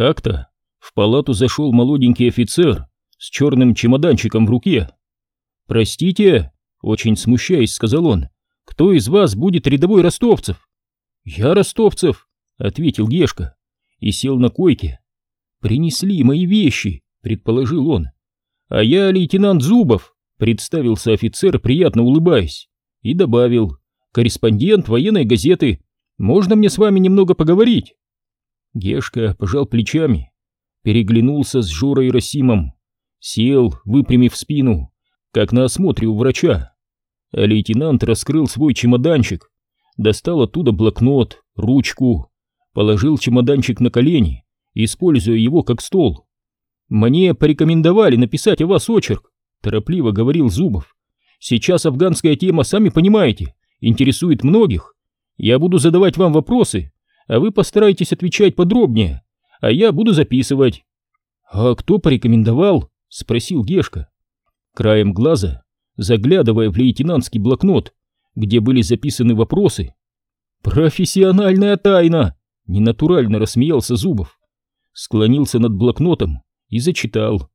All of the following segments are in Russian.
Как-то в палату зашел молоденький офицер с черным чемоданчиком в руке. «Простите», — очень смущаясь, сказал он, — «кто из вас будет рядовой ростовцев?» «Я ростовцев», — ответил Гешка и сел на койке. «Принесли мои вещи», — предположил он. «А я лейтенант Зубов», — представился офицер, приятно улыбаясь, и добавил, «корреспондент военной газеты. Можно мне с вами немного поговорить?» Гешка пожал плечами, переглянулся с Жорой Росимом, сел, выпрямив спину, как на осмотре у врача. А лейтенант раскрыл свой чемоданчик, достал оттуда блокнот, ручку, положил чемоданчик на колени, используя его как стол. «Мне порекомендовали написать о вас очерк», — торопливо говорил Зубов. «Сейчас афганская тема, сами понимаете, интересует многих. Я буду задавать вам вопросы, а вы постарайтесь отвечать подробнее, а я буду записывать». «А кто порекомендовал?» — спросил Гешка. Краем глаза, заглядывая в лейтенантский блокнот, где были записаны вопросы. «Профессиональная тайна!» — ненатурально рассмеялся Зубов. Склонился над блокнотом и зачитал.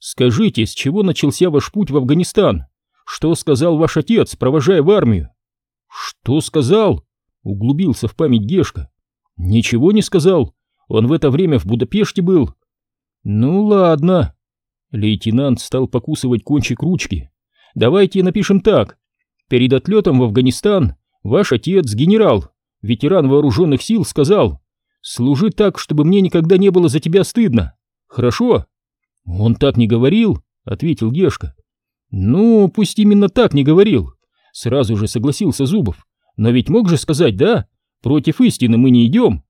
«Скажите, с чего начался ваш путь в Афганистан? Что сказал ваш отец, провожая в армию?» «Что сказал?» — углубился в память Гешка. Ничего не сказал. Он в это время в Будапеште был. Ну ладно. Лейтенант стал покусывать кончик ручки. Давайте напишем так. Перед отлетом в Афганистан ваш отец, генерал, ветеран вооруженных сил, сказал, «Служи так, чтобы мне никогда не было за тебя стыдно. Хорошо?» «Он так не говорил», — ответил Гешка. «Ну, пусть именно так не говорил», — сразу же согласился Зубов. «Но ведь мог же сказать, да? Против истины мы не идем.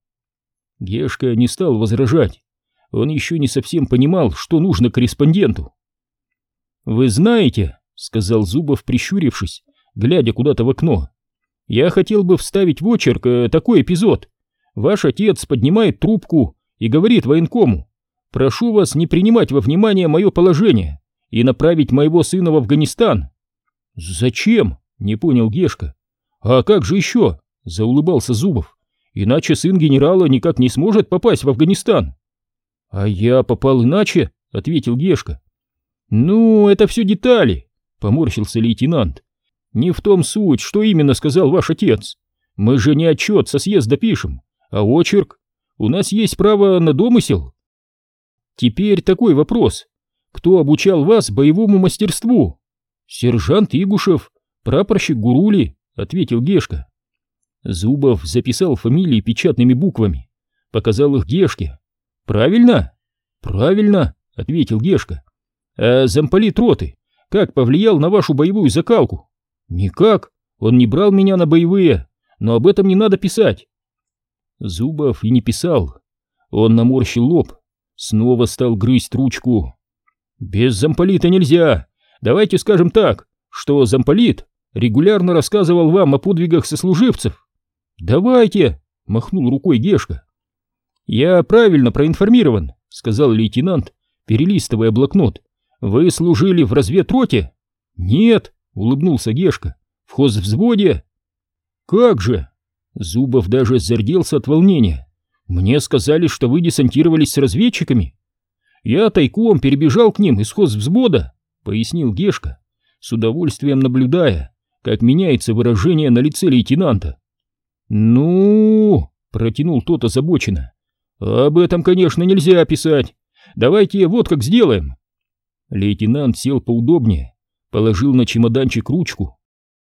Гешка не стал возражать. Он еще не совсем понимал, что нужно корреспонденту. «Вы знаете», — сказал Зубов, прищурившись, глядя куда-то в окно, — «я хотел бы вставить в очерк э, такой эпизод. Ваш отец поднимает трубку и говорит военкому, прошу вас не принимать во внимание мое положение и направить моего сына в Афганистан». «Зачем?» — не понял Гешка. «А как же еще? — заулыбался Зубов. «Иначе сын генерала никак не сможет попасть в Афганистан». «А я попал иначе?» — ответил Гешка. «Ну, это все детали», — поморщился лейтенант. «Не в том суть, что именно сказал ваш отец. Мы же не отчет со съезда пишем, а очерк. У нас есть право на домысел». «Теперь такой вопрос. Кто обучал вас боевому мастерству?» «Сержант Игушев, прапорщик Гурули», — ответил Гешка. Зубов записал фамилии печатными буквами, показал их Гешке. «Правильно?» «Правильно», — ответил Гешка. «А замполит роты как повлиял на вашу боевую закалку?» «Никак, он не брал меня на боевые, но об этом не надо писать». Зубов и не писал. Он наморщил лоб, снова стал грызть ручку. «Без замполита нельзя. Давайте скажем так, что замполит регулярно рассказывал вам о подвигах сослуживцев. «Давайте!» — махнул рукой Гешка. «Я правильно проинформирован», — сказал лейтенант, перелистывая блокнот. «Вы служили в разведроте?» «Нет», — улыбнулся Гешка. «В хозвзводе?» «Как же?» Зубов даже зарделся от волнения. «Мне сказали, что вы десантировались с разведчиками». «Я тайком перебежал к ним из хозвзвода», — пояснил Гешка, с удовольствием наблюдая, как меняется выражение на лице лейтенанта. «Ну...» — протянул тот озабоченно. «Об этом, конечно, нельзя писать. Давайте вот как сделаем». Лейтенант сел поудобнее, положил на чемоданчик ручку.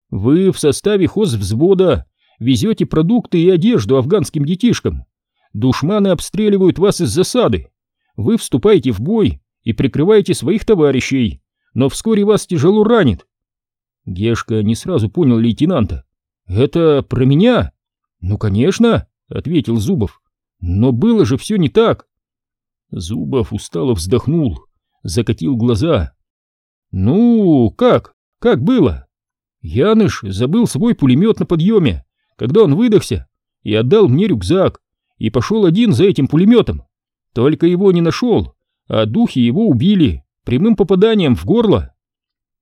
«Вы в составе хозвзвода везете продукты и одежду афганским детишкам. Душманы обстреливают вас из засады. Вы вступаете в бой и прикрываете своих товарищей, но вскоре вас тяжело ранит». Гешка не сразу понял лейтенанта. «Это про меня?» «Ну, конечно», — ответил Зубов. «Но было же все не так». Зубов устало вздохнул, закатил глаза. «Ну, как? Как было?» Яныш забыл свой пулемет на подъеме, когда он выдохся, и отдал мне рюкзак, и пошел один за этим пулеметом. Только его не нашел, а духи его убили прямым попаданием в горло.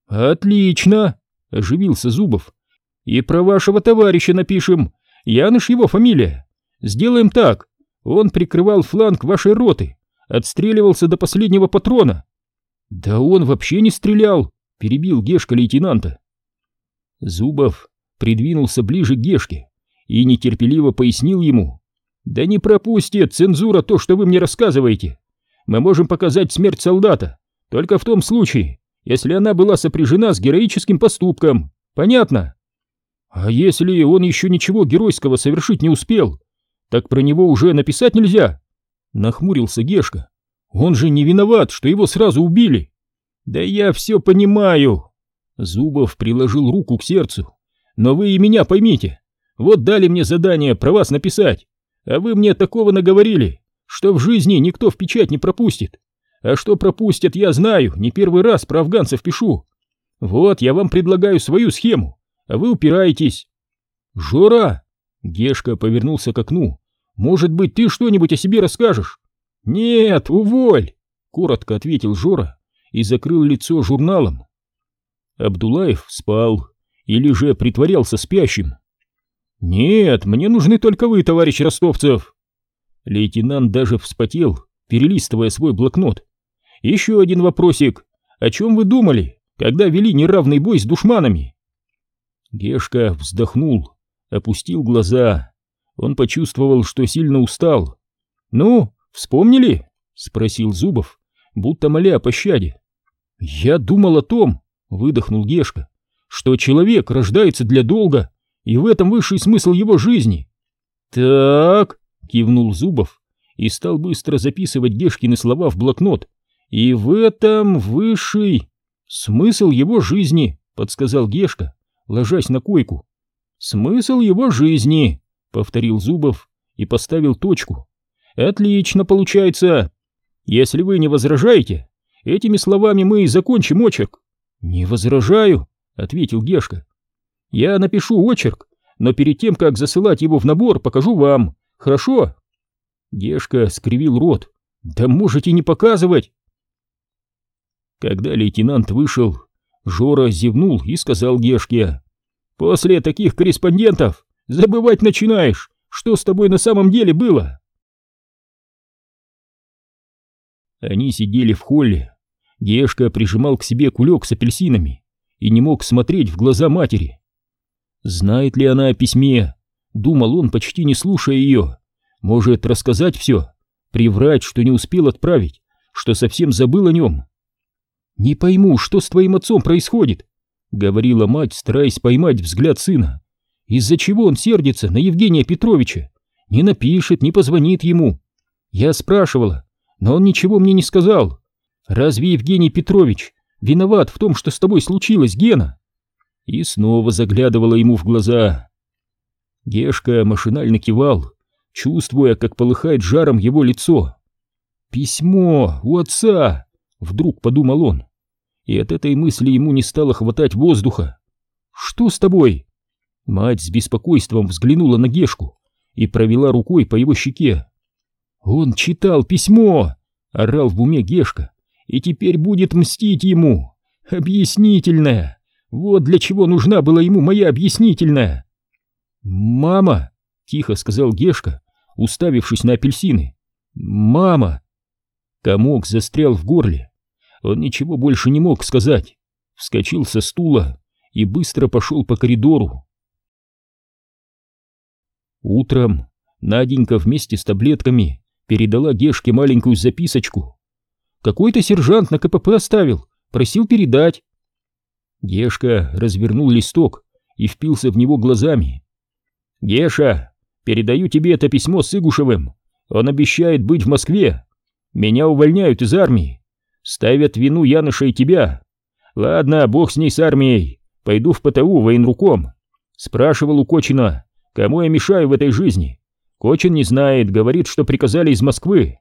«Отлично!» — оживился Зубов. «И про вашего товарища напишем, Яныш его фамилия. Сделаем так. Он прикрывал фланг вашей роты, отстреливался до последнего патрона. Да он вообще не стрелял, перебил Гешка лейтенанта. Зубов придвинулся ближе к Гешке и нетерпеливо пояснил ему. Да не пропустит цензура то, что вы мне рассказываете. Мы можем показать смерть солдата, только в том случае, если она была сопряжена с героическим поступком. Понятно? А если он еще ничего геройского совершить не успел, так про него уже написать нельзя. Нахмурился Гешка. Он же не виноват, что его сразу убили. Да я все понимаю. Зубов приложил руку к сердцу. Но вы и меня поймите. Вот дали мне задание про вас написать, а вы мне такого наговорили, что в жизни никто в печать не пропустит. А что пропустят, я знаю, не первый раз про афганцев пишу. Вот, я вам предлагаю свою схему а вы упираетесь. Жора! Гешка повернулся к окну. Может быть, ты что-нибудь о себе расскажешь? Нет, уволь! Коротко ответил Жора и закрыл лицо журналом. Абдулаев спал или же притворялся спящим. «Нет, мне нужны только вы, товарищ Ростовцев!» Лейтенант даже вспотел, перелистывая свой блокнот. «Еще один вопросик. О чем вы думали, когда вели неравный бой с душманами?» Гешка вздохнул, опустил глаза. Он почувствовал, что сильно устал. «Ну, вспомнили?» — спросил Зубов, будто моля о пощаде. «Я думал о том», — выдохнул Гешка, «что человек рождается для долга, и в этом высший смысл его жизни». «Так», — кивнул Зубов и стал быстро записывать Гешкины слова в блокнот. «И в этом высший смысл его жизни», — подсказал Гешка ложась на койку. «Смысл его жизни», — повторил Зубов и поставил точку. «Отлично получается. Если вы не возражаете, этими словами мы и закончим очерк». «Не возражаю», — ответил Гешка. «Я напишу очерк, но перед тем, как засылать его в набор, покажу вам. Хорошо?» Гешка скривил рот. «Да можете не показывать!» Когда лейтенант вышел, Жора зевнул и сказал Гешке. «После таких корреспондентов забывать начинаешь, что с тобой на самом деле было». Они сидели в холле. Гешка прижимал к себе кулек с апельсинами и не мог смотреть в глаза матери. Знает ли она о письме? Думал он, почти не слушая ее. Может рассказать все, приврать, что не успел отправить, что совсем забыл о нем. «Не пойму, что с твоим отцом происходит?» — говорила мать, стараясь поймать взгляд сына. «Из-за чего он сердится на Евгения Петровича? Не напишет, не позвонит ему. Я спрашивала, но он ничего мне не сказал. Разве Евгений Петрович виноват в том, что с тобой случилось, Гена?» И снова заглядывала ему в глаза. Гешка машинально кивал, чувствуя, как полыхает жаром его лицо. «Письмо у отца!» Вдруг подумал он, и от этой мысли ему не стало хватать воздуха. «Что с тобой?» Мать с беспокойством взглянула на Гешку и провела рукой по его щеке. «Он читал письмо!» — орал в уме Гешка. «И теперь будет мстить ему! Объяснительная! Вот для чего нужна была ему моя объяснительная!» «Мама!» — тихо сказал Гешка, уставившись на апельсины. «Мама!» Комок застрял в горле. Он ничего больше не мог сказать. Вскочил со стула и быстро пошел по коридору. Утром Наденька вместе с таблетками передала Гешке маленькую записочку. Какой-то сержант на КПП оставил, просил передать. Гешка развернул листок и впился в него глазами. «Геша, передаю тебе это письмо с Игушевым. Он обещает быть в Москве. Меня увольняют из армии. Ставят вину Яныша и тебя. Ладно, бог с ней с армией. Пойду в ПТУ военруком. Спрашивал у Кочина, кому я мешаю в этой жизни. Кочин не знает, говорит, что приказали из Москвы.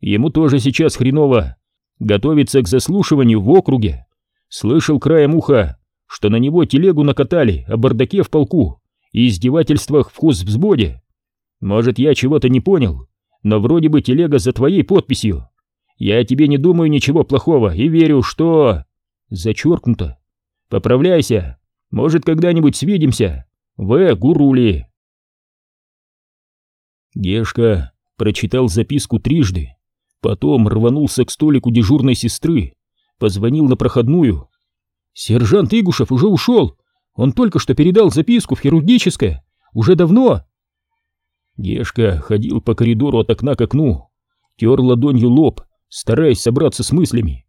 Ему тоже сейчас хреново. Готовится к заслушиванию в округе. Слышал краем уха, что на него телегу накатали о бардаке в полку и издевательствах в хозвзводе. Может, я чего-то не понял, но вроде бы телега за твоей подписью. Я тебе не думаю ничего плохого и верю, что... Зачеркнуто. Поправляйся. Может, когда-нибудь свидимся. В. Гурули. Гешка прочитал записку трижды, потом рванулся к столику дежурной сестры, позвонил на проходную. «Сержант Игушев уже ушел, он только что передал записку в хирургическое, уже давно». Гешка ходил по коридору от окна к окну, тер ладонью лоб, стараясь собраться с мыслями.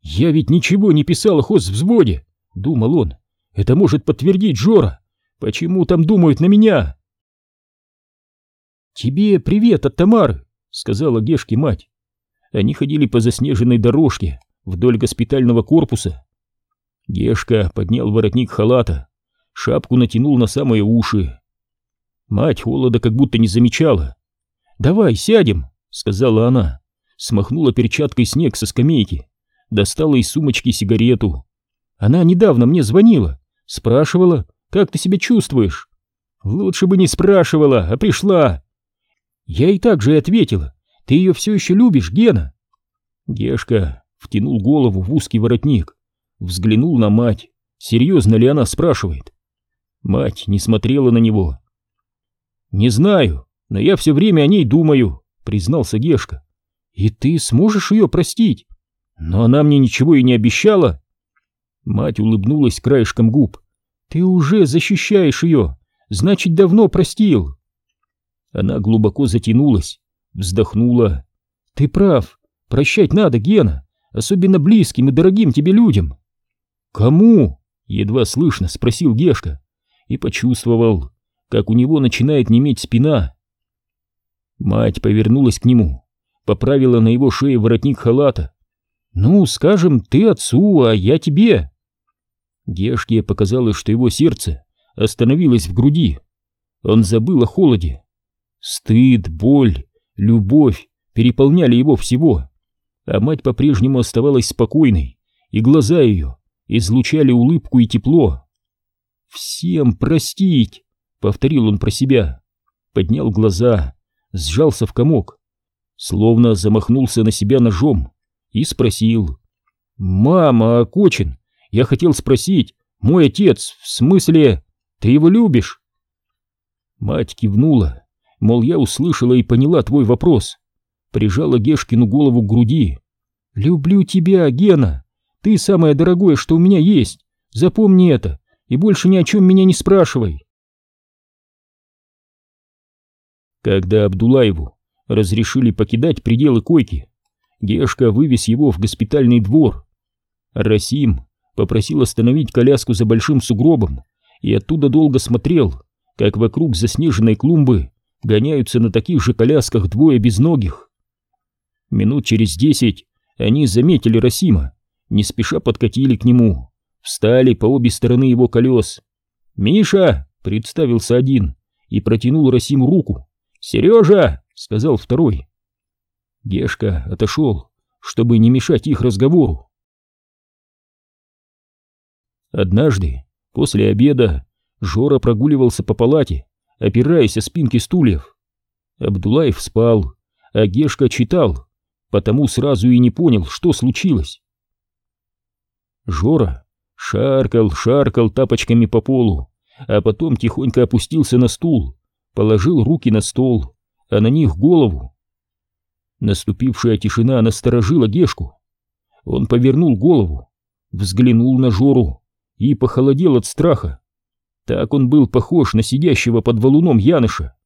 «Я ведь ничего не писал о хозвзводе», — думал он. «Это может подтвердить Жора. Почему там думают на меня?» «Тебе привет от Тамары», — сказала Гешке мать. Они ходили по заснеженной дорожке вдоль госпитального корпуса. Гешка поднял воротник халата, шапку натянул на самые уши. Мать холода как будто не замечала. «Давай сядем», — сказала она, смахнула перчаткой снег со скамейки, достала из сумочки сигарету. Она недавно мне звонила, спрашивала, как ты себя чувствуешь. Лучше бы не спрашивала, а пришла. Я и так же ответила, ты ее все еще любишь, Гена? Гешка втянул голову в узкий воротник, взглянул на мать, серьезно ли она спрашивает. Мать не смотрела на него. «Не знаю, но я все время о ней думаю», — признался Гешка. «И ты сможешь ее простить? Но она мне ничего и не обещала». Мать улыбнулась краешком губ. «Ты уже защищаешь ее, значит, давно простил». Она глубоко затянулась, вздохнула. «Ты прав, прощать надо, Гена, особенно близким и дорогим тебе людям». «Кому?» — едва слышно спросил Гешка и почувствовал, как у него начинает неметь спина. Мать повернулась к нему, поправила на его шее воротник халата. «Ну, скажем, ты отцу, а я тебе». Гешке показалось, что его сердце остановилось в груди. Он забыл о холоде. Стыд, боль, любовь переполняли его всего, а мать по-прежнему оставалась спокойной, и глаза ее излучали улыбку и тепло. «Всем простить!» Повторил он про себя, поднял глаза, сжался в комок, словно замахнулся на себя ножом и спросил. «Мама, Кочин, я хотел спросить, мой отец, в смысле, ты его любишь?» Мать кивнула, мол, я услышала и поняла твой вопрос. Прижала Гешкину голову к груди. «Люблю тебя, Гена, ты самое дорогое, что у меня есть, запомни это, и больше ни о чем меня не спрашивай». Когда Абдулаеву разрешили покидать пределы койки, Гешка вывез его в госпитальный двор. Расим попросил остановить коляску за большим сугробом и оттуда долго смотрел, как вокруг заснеженной клумбы гоняются на таких же колясках двое безногих. Минут через десять они заметили Расима, не спеша подкатили к нему, встали по обе стороны его колес. «Миша!» — представился один и протянул Расиму руку. «Сережа!» — сказал второй. Гешка отошел, чтобы не мешать их разговору. Однажды, после обеда, Жора прогуливался по палате, опираясь о спинки стульев. Абдулаев спал, а Гешка читал, потому сразу и не понял, что случилось. Жора шаркал, шаркал тапочками по полу, а потом тихонько опустился на стул положил руки на стол, а на них голову. Наступившая тишина насторожила Гешку. Он повернул голову, взглянул на Жору и похолодел от страха. Так он был похож на сидящего под валуном Яныша.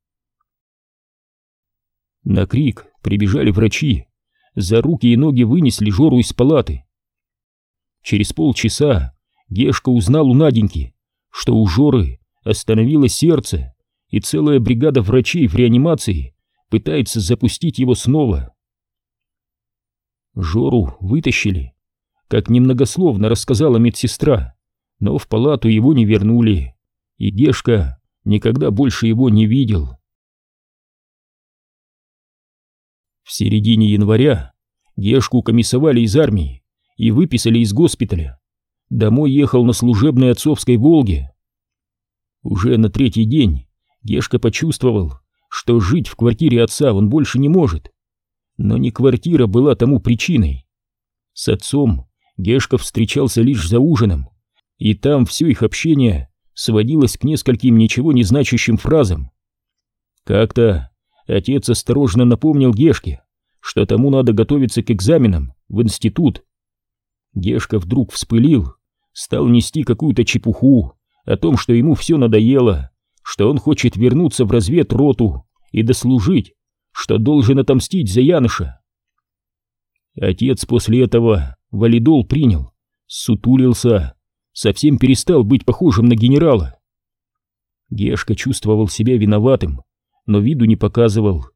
На крик прибежали врачи, за руки и ноги вынесли Жору из палаты. Через полчаса Гешка узнал у Наденьки, что у Жоры остановилось сердце и целая бригада врачей в реанимации пытается запустить его снова. Жору вытащили, как немногословно рассказала медсестра, но в палату его не вернули, и Гешка никогда больше его не видел. В середине января Гешку комиссовали из армии и выписали из госпиталя. Домой ехал на служебной отцовской «Волге». Уже на третий день Гешка почувствовал, что жить в квартире отца он больше не может. Но не квартира была тому причиной. С отцом Гешка встречался лишь за ужином, и там все их общение сводилось к нескольким ничего не значащим фразам. Как-то отец осторожно напомнил Гешке, что тому надо готовиться к экзаменам в институт. Гешка вдруг вспылил, стал нести какую-то чепуху о том, что ему все надоело, что он хочет вернуться в разведроту и дослужить, что должен отомстить за Яныша. Отец после этого валидол принял, сутулился, совсем перестал быть похожим на генерала. Гешка чувствовал себя виноватым, но виду не показывал.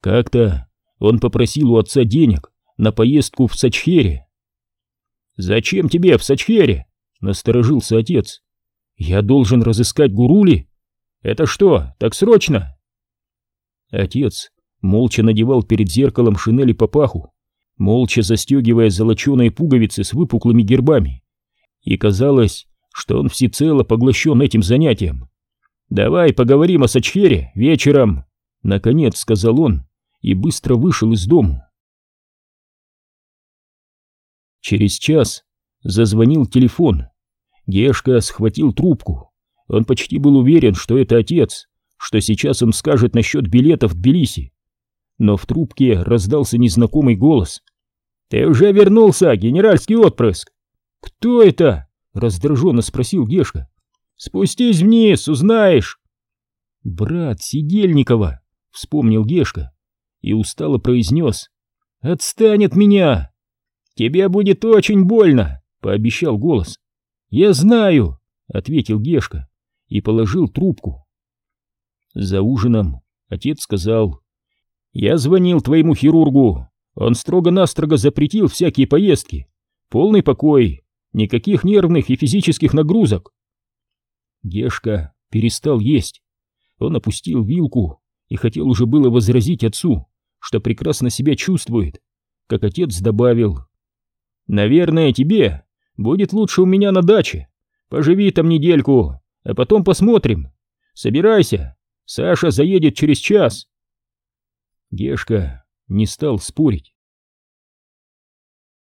Как-то он попросил у отца денег на поездку в Сачхере. «Зачем тебе в Сачхере?» — насторожился отец. «Я должен разыскать Гурули? Это что, так срочно?» Отец молча надевал перед зеркалом шинели папаху, молча застегивая золоченые пуговицы с выпуклыми гербами. И казалось, что он всецело поглощен этим занятием. «Давай поговорим о Сачхере вечером», — наконец сказал он и быстро вышел из дому. Через час зазвонил телефон. Гешка схватил трубку. Он почти был уверен, что это отец, что сейчас он скажет насчет билетов в Тбилиси. Но в трубке раздался незнакомый голос. «Ты уже вернулся, генеральский отпрыск!» «Кто это?» — раздраженно спросил Гешка. Спустись вниз, узнаешь. Брат Сидельникова, вспомнил Гешка и устало произнес. Отстань от меня. Тебе будет очень больно, пообещал голос. Я знаю, ответил Гешка и положил трубку. За ужином отец сказал. Я звонил твоему хирургу. Он строго-настрого запретил всякие поездки. Полный покой, никаких нервных и физических нагрузок. Гешка перестал есть. Он опустил вилку и хотел уже было возразить отцу, что прекрасно себя чувствует, как отец добавил. «Наверное, тебе будет лучше у меня на даче. Поживи там недельку, а потом посмотрим. Собирайся, Саша заедет через час». Гешка не стал спорить.